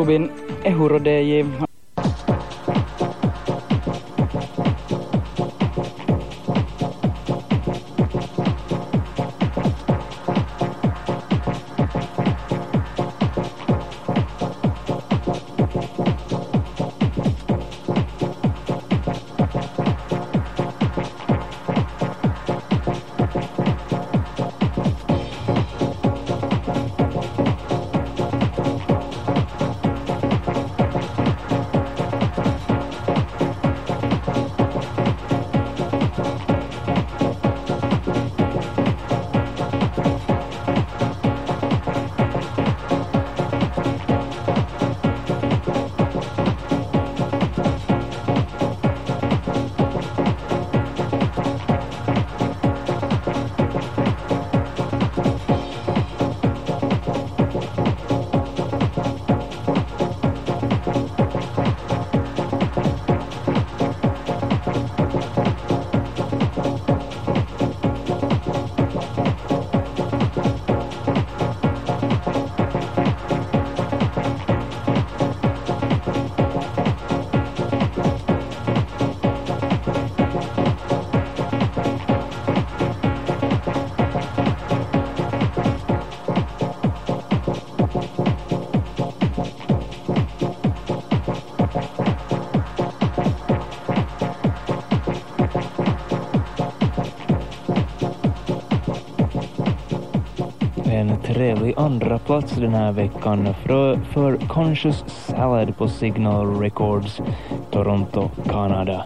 lubin eh hurode yem i andra plats den här veckan för, för Conscious Salad på Signal Records, Toronto, Kanada.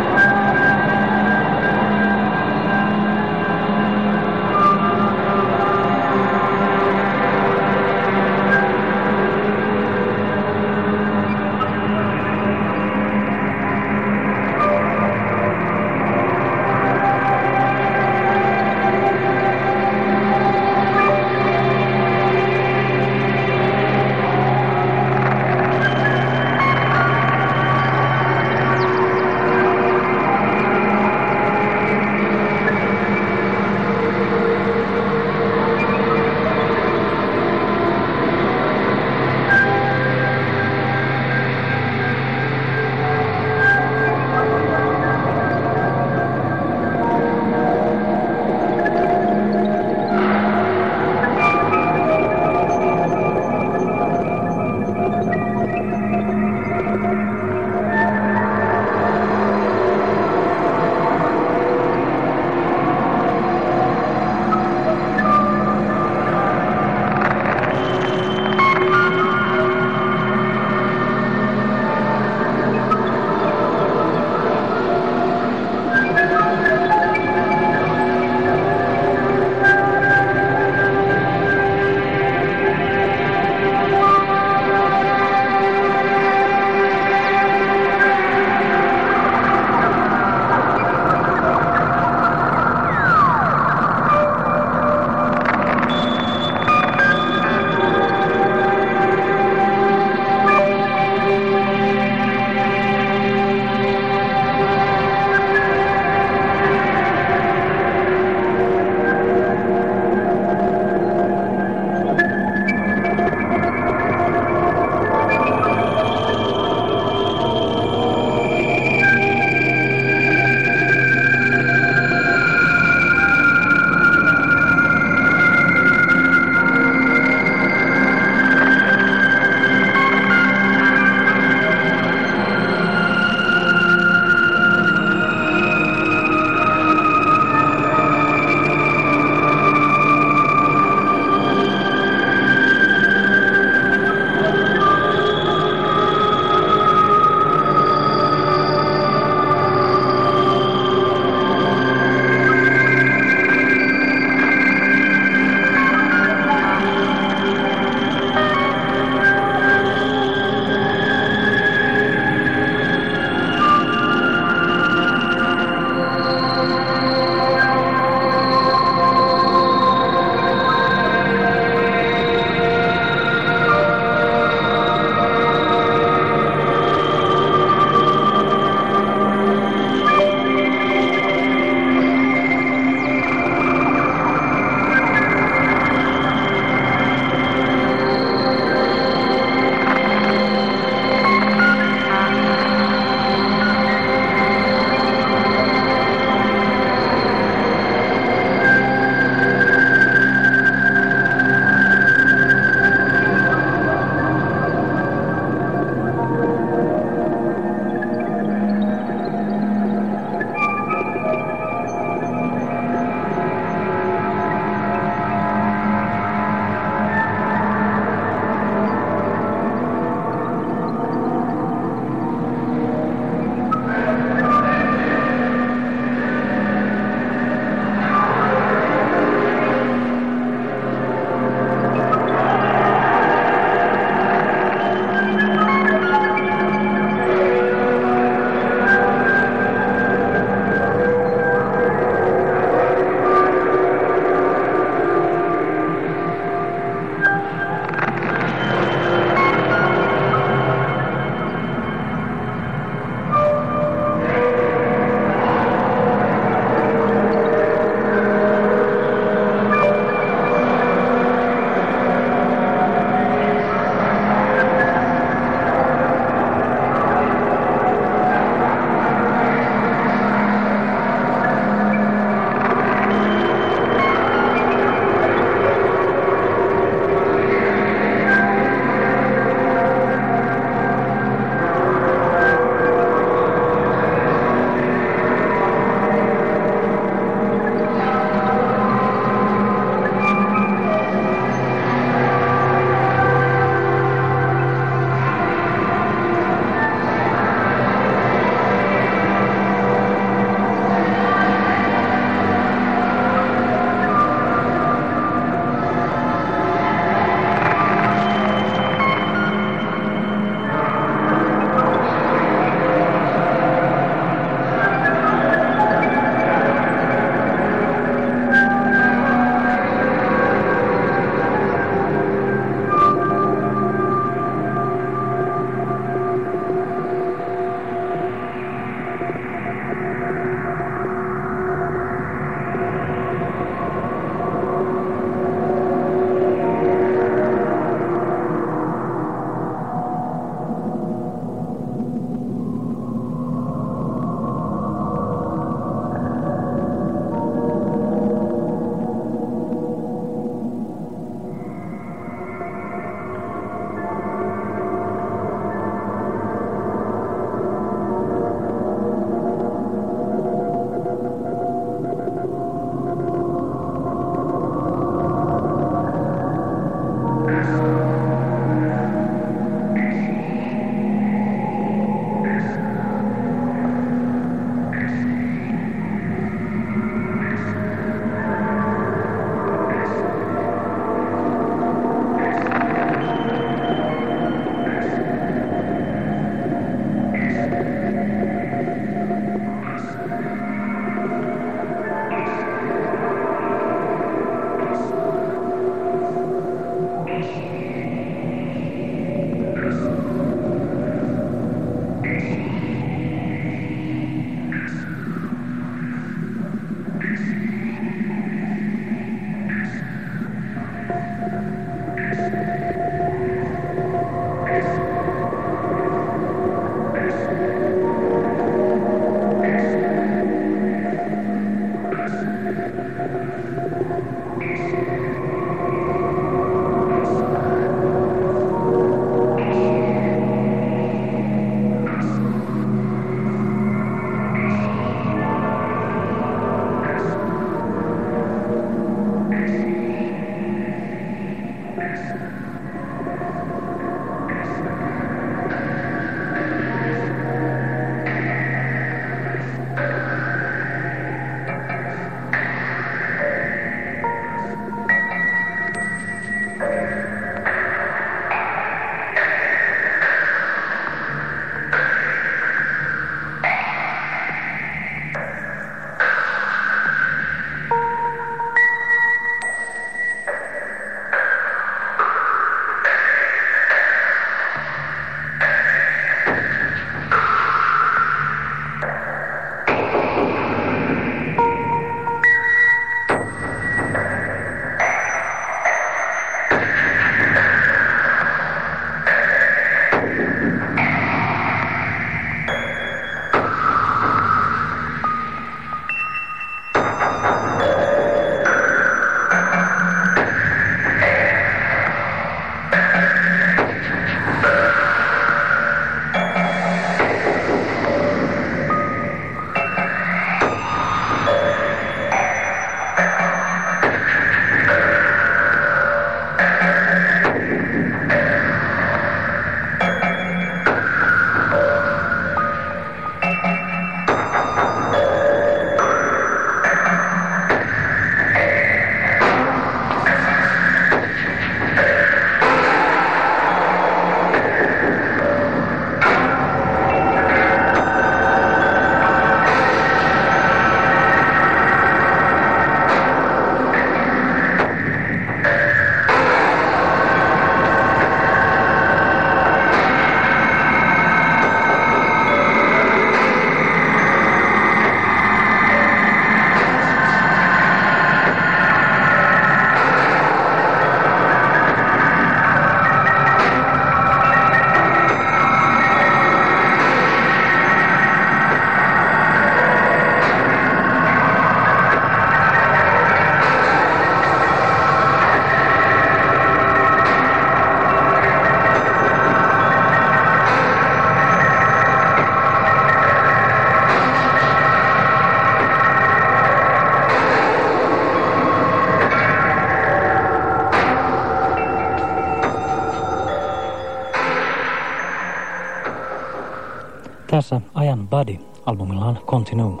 Nu Brian Buddy albumillaan Continuum.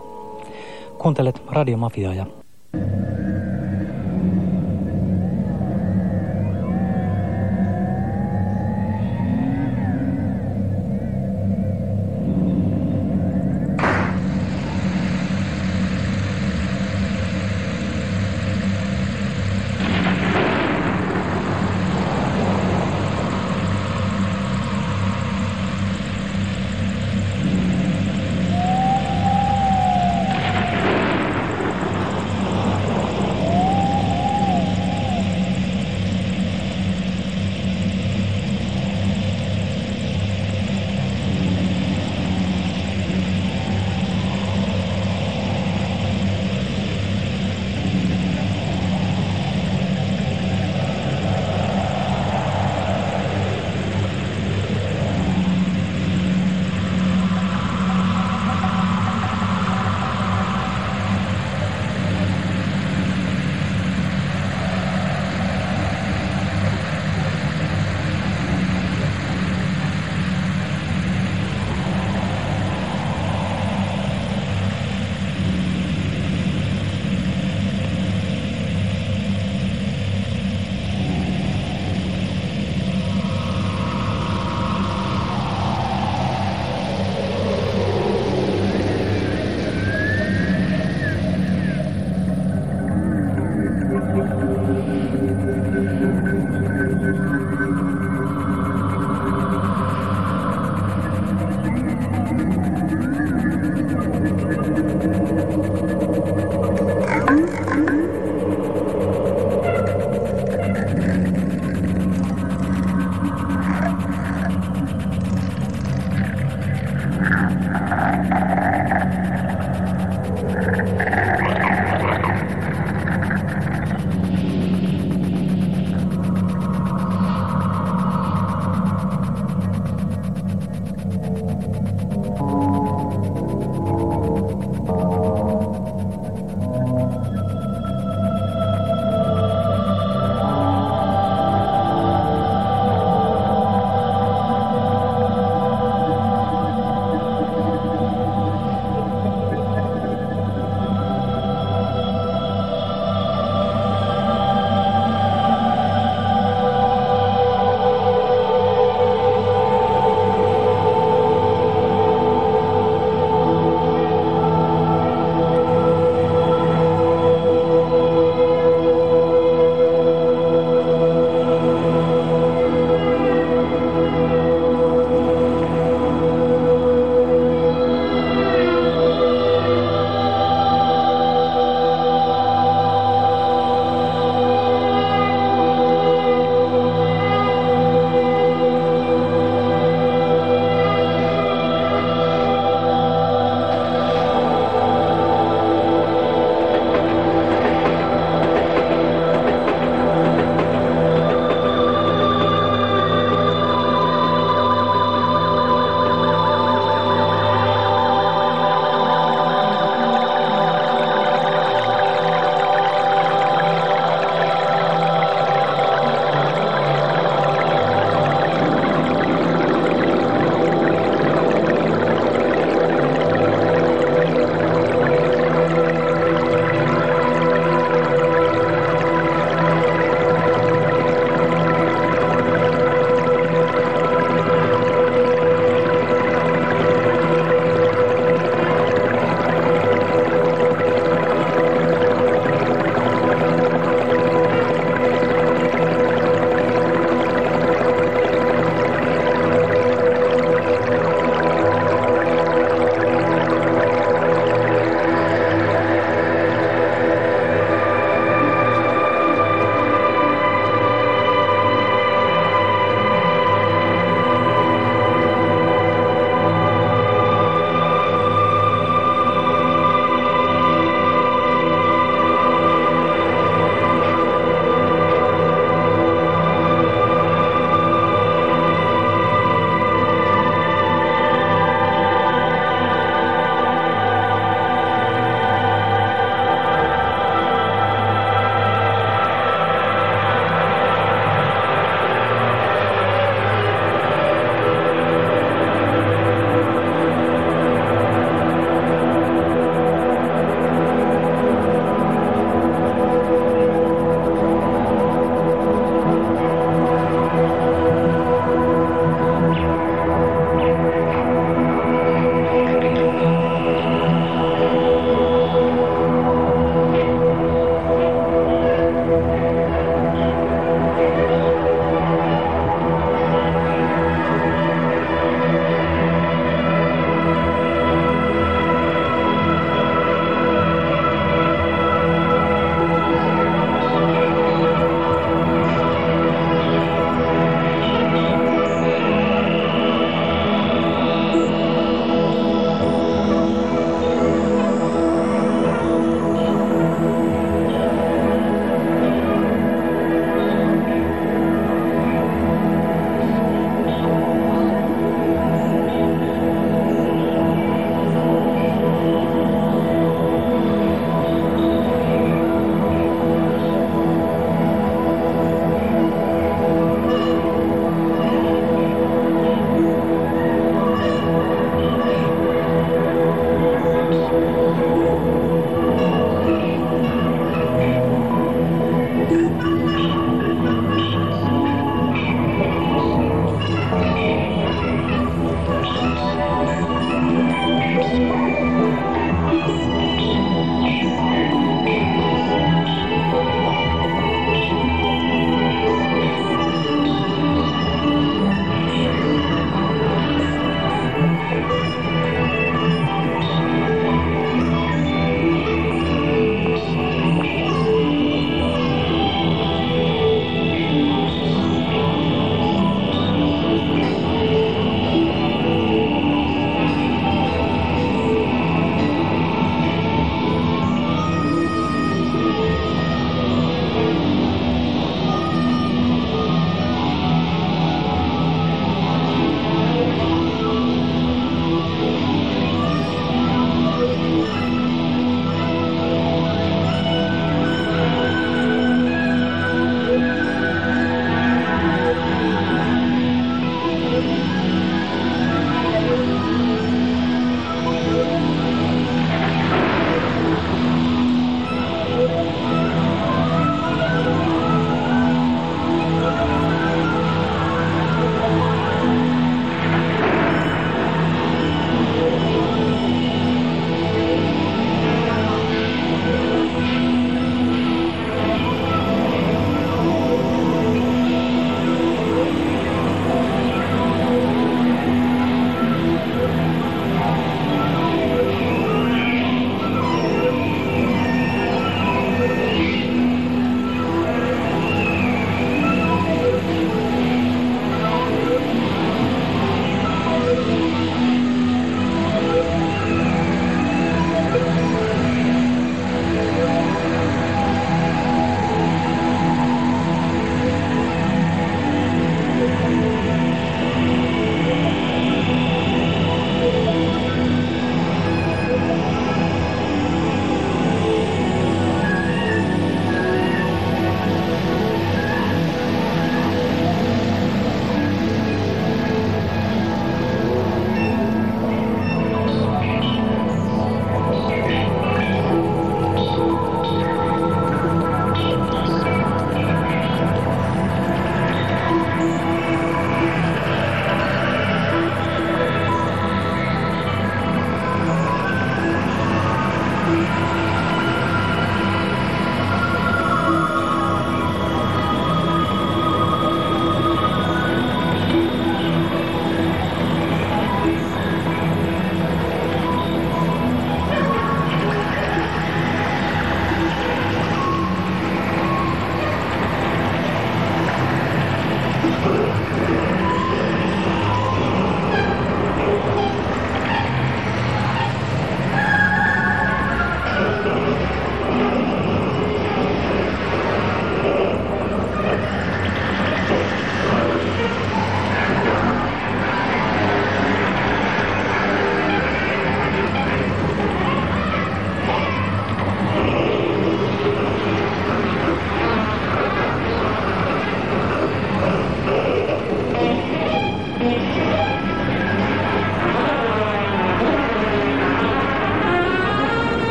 Kuuntelet Radio Mafiaa ja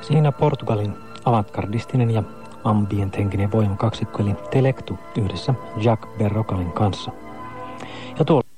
Siinä Portugalin avantgardistinen ja ambient-henkinen voimakaksikko eli Telektu yhdessä Jack Berrokalin kanssa. Ja tuolla